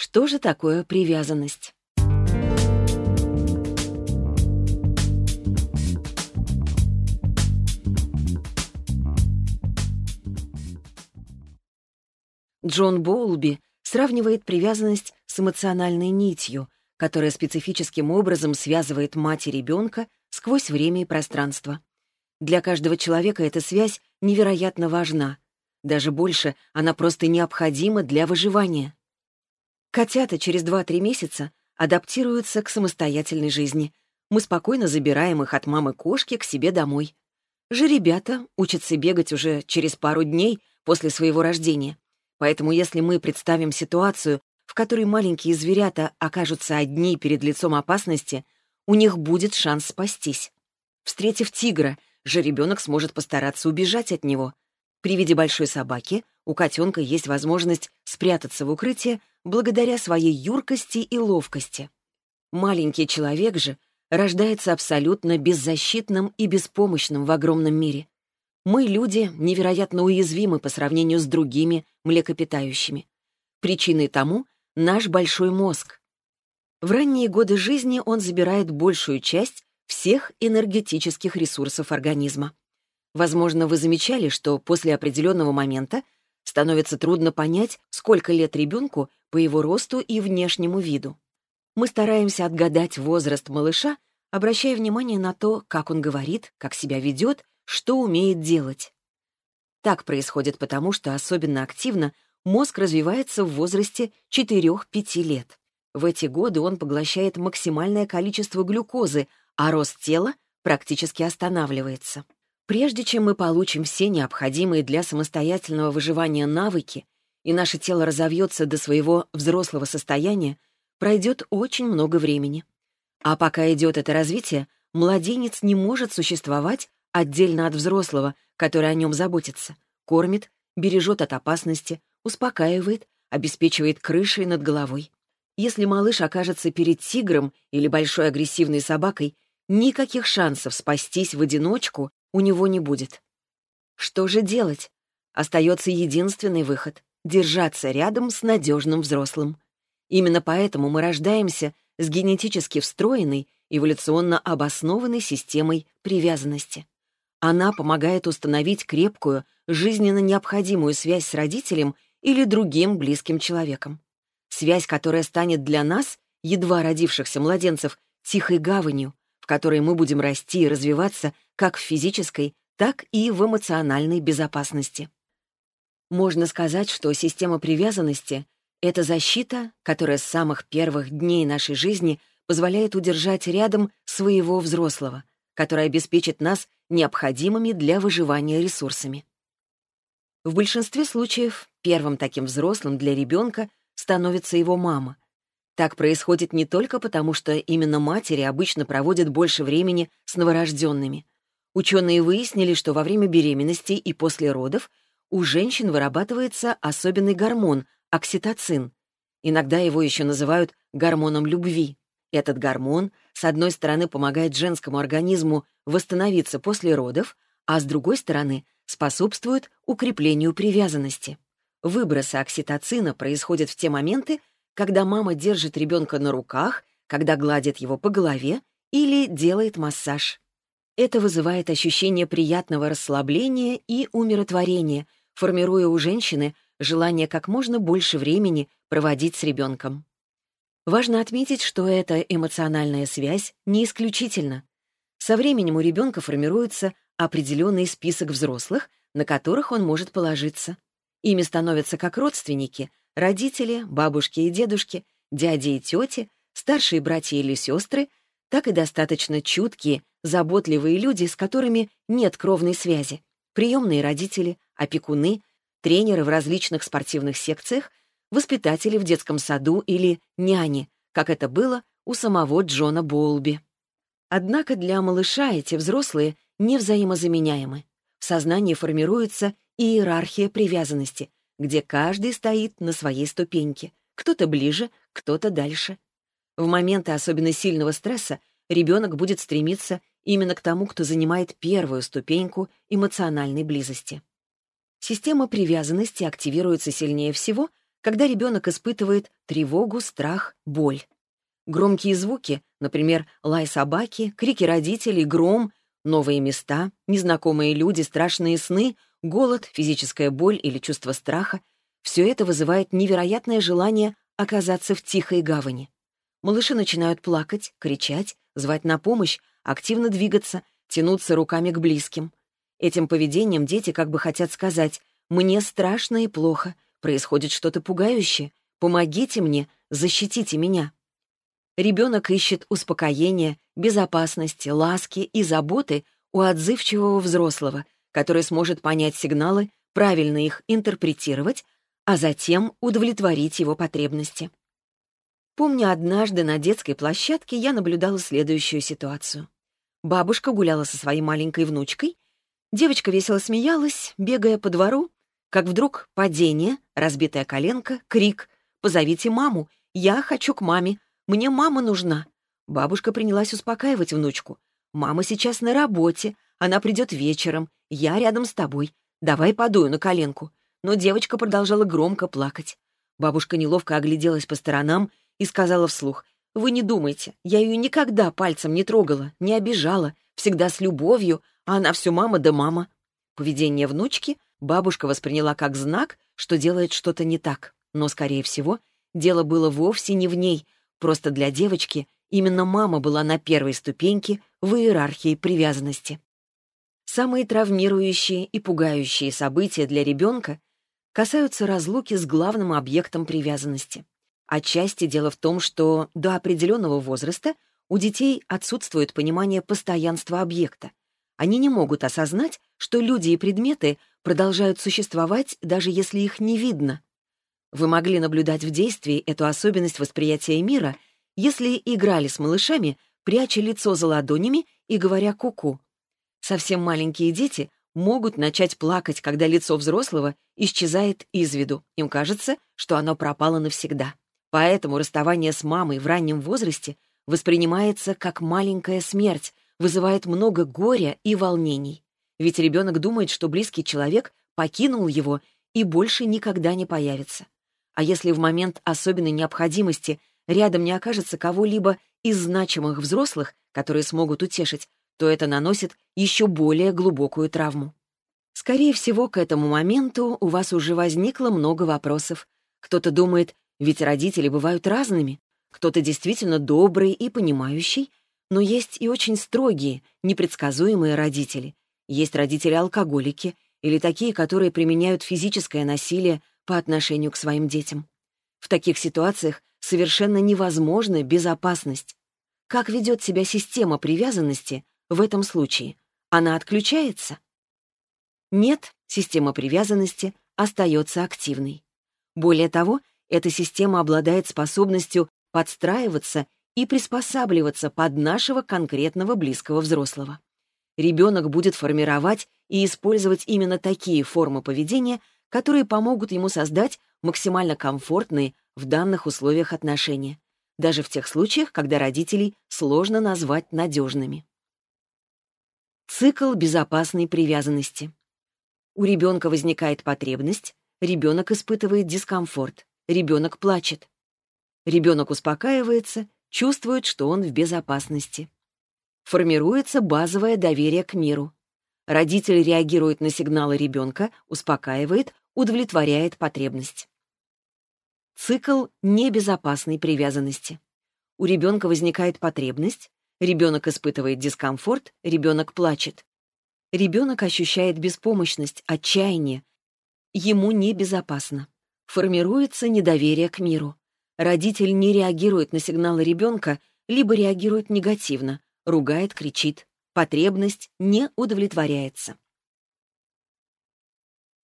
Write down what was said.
Что же такое привязанность? Джон Боулби сравнивает привязанность с эмоциональной нитью, которая специфическим образом связывает мать и ребенка сквозь время и пространство. Для каждого человека эта связь невероятно важна. Даже больше, она просто необходима для выживания. Котята через 2-3 месяца адаптируются к самостоятельной жизни. Мы спокойно забираем их от мамы-кошки к себе домой. Жеребята учатся бегать уже через пару дней после своего рождения. Поэтому если мы представим ситуацию, в которой маленькие зверята окажутся одни перед лицом опасности, у них будет шанс спастись. Встретив тигра, жеребенок сможет постараться убежать от него. При виде большой собаки у котенка есть возможность спрятаться в укрытие благодаря своей юркости и ловкости. Маленький человек же рождается абсолютно беззащитным и беспомощным в огромном мире. Мы, люди, невероятно уязвимы по сравнению с другими млекопитающими. Причиной тому — наш большой мозг. В ранние годы жизни он забирает большую часть всех энергетических ресурсов организма. Возможно, вы замечали, что после определенного момента становится трудно понять, сколько лет ребенку по его росту и внешнему виду. Мы стараемся отгадать возраст малыша, обращая внимание на то, как он говорит, как себя ведет что умеет делать. Так происходит потому, что особенно активно мозг развивается в возрасте 4-5 лет. В эти годы он поглощает максимальное количество глюкозы, а рост тела практически останавливается. Прежде чем мы получим все необходимые для самостоятельного выживания навыки, и наше тело разовьется до своего взрослого состояния, пройдет очень много времени. А пока идет это развитие, младенец не может существовать отдельно от взрослого, который о нем заботится, кормит, бережет от опасности, успокаивает, обеспечивает крышей над головой. Если малыш окажется перед тигром или большой агрессивной собакой, никаких шансов спастись в одиночку у него не будет. Что же делать? Остается единственный выход — держаться рядом с надежным взрослым. Именно поэтому мы рождаемся с генетически встроенной, эволюционно обоснованной системой привязанности. Она помогает установить крепкую, жизненно необходимую связь с родителем или другим близким человеком. Связь, которая станет для нас, едва родившихся младенцев, тихой гаванью, в которой мы будем расти и развиваться как в физической, так и в эмоциональной безопасности. Можно сказать, что система привязанности — это защита, которая с самых первых дней нашей жизни позволяет удержать рядом своего взрослого, который обеспечит нас необходимыми для выживания ресурсами. В большинстве случаев первым таким взрослым для ребенка становится его мама. Так происходит не только потому, что именно матери обычно проводят больше времени с новорожденными. Ученые выяснили, что во время беременности и после родов у женщин вырабатывается особенный гормон — окситоцин. Иногда его еще называют гормоном любви. Этот гормон, с одной стороны, помогает женскому организму восстановиться после родов, а с другой стороны, способствует укреплению привязанности. Выбросы окситоцина происходят в те моменты, когда мама держит ребенка на руках, когда гладит его по голове или делает массаж. Это вызывает ощущение приятного расслабления и умиротворения, формируя у женщины желание как можно больше времени проводить с ребенком. Важно отметить, что эта эмоциональная связь не исключительна. Со временем у ребенка формируется определенный список взрослых, на которых он может положиться. Ими становятся как родственники, родители, бабушки и дедушки, дяди и тети, старшие братья или сестры, так и достаточно чуткие, заботливые люди, с которыми нет кровной связи, приемные родители, опекуны, тренеры в различных спортивных секциях воспитатели в детском саду или няни, как это было у самого Джона Боулби. Однако для малыша эти взрослые не взаимозаменяемы. В сознании формируется иерархия привязанности, где каждый стоит на своей ступеньке, кто-то ближе, кто-то дальше. В моменты особенно сильного стресса ребенок будет стремиться именно к тому, кто занимает первую ступеньку эмоциональной близости. Система привязанности активируется сильнее всего, когда ребенок испытывает тревогу, страх, боль. Громкие звуки, например, лай собаки, крики родителей, гром, новые места, незнакомые люди, страшные сны, голод, физическая боль или чувство страха — все это вызывает невероятное желание оказаться в тихой гавани. Малыши начинают плакать, кричать, звать на помощь, активно двигаться, тянуться руками к близким. Этим поведением дети как бы хотят сказать «мне страшно и плохо, происходит что-то пугающее, помогите мне, защитите меня». Ребенок ищет успокоения, безопасности, ласки и заботы у отзывчивого взрослого, который сможет понять сигналы, правильно их интерпретировать, а затем удовлетворить его потребности. Помню, однажды на детской площадке я наблюдала следующую ситуацию. Бабушка гуляла со своей маленькой внучкой, девочка весело смеялась, бегая по двору, как вдруг падение, разбитая коленка, крик «Позовите маму! Я хочу к маме! Мне мама нужна!» Бабушка принялась успокаивать внучку. «Мама сейчас на работе, она придет вечером, я рядом с тобой, давай подую на коленку». Но девочка продолжала громко плакать. Бабушка неловко огляделась по сторонам и сказала вслух, «Вы не думайте, я ее никогда пальцем не трогала, не обижала, всегда с любовью, а она все мама да мама». Поведение внучки бабушка восприняла как знак, что делает что-то не так. Но, скорее всего, дело было вовсе не в ней, просто для девочки именно мама была на первой ступеньке в иерархии привязанности. Самые травмирующие и пугающие события для ребенка касаются разлуки с главным объектом привязанности. Отчасти дело в том, что до определенного возраста у детей отсутствует понимание постоянства объекта. Они не могут осознать, что люди и предметы продолжают существовать, даже если их не видно. Вы могли наблюдать в действии эту особенность восприятия мира, если играли с малышами, пряча лицо за ладонями и говоря «ку-ку». Совсем маленькие дети могут начать плакать, когда лицо взрослого исчезает из виду. Им кажется, что оно пропало навсегда. Поэтому расставание с мамой в раннем возрасте воспринимается как маленькая смерть, вызывает много горя и волнений. Ведь ребенок думает, что близкий человек покинул его и больше никогда не появится. А если в момент особенной необходимости рядом не окажется кого-либо из значимых взрослых, которые смогут утешить, то это наносит еще более глубокую травму. Скорее всего, к этому моменту у вас уже возникло много вопросов. Кто-то думает, ведь родители бывают разными. Кто-то действительно добрый и понимающий, но есть и очень строгие, непредсказуемые родители. Есть родители-алкоголики или такие, которые применяют физическое насилие по отношению к своим детям. В таких ситуациях совершенно невозможна безопасность. Как ведет себя система привязанности в этом случае? Она отключается? Нет, система привязанности остается активной. Более того, эта система обладает способностью подстраиваться и приспосабливаться под нашего конкретного близкого взрослого. Ребенок будет формировать и использовать именно такие формы поведения, которые помогут ему создать максимально комфортные в данных условиях отношения, даже в тех случаях, когда родителей сложно назвать надежными. Цикл безопасной привязанности. У ребенка возникает потребность, ребенок испытывает дискомфорт. Ребенок плачет. Ребенок успокаивается, чувствует, что он в безопасности. Формируется базовое доверие к миру. Родитель реагирует на сигналы ребенка, успокаивает, удовлетворяет потребность. Цикл небезопасной привязанности. У ребенка возникает потребность, ребенок испытывает дискомфорт, ребенок плачет. Ребенок ощущает беспомощность, отчаяние. Ему небезопасно. Формируется недоверие к миру. Родитель не реагирует на сигналы ребенка, либо реагирует негативно, ругает, кричит. Потребность не удовлетворяется.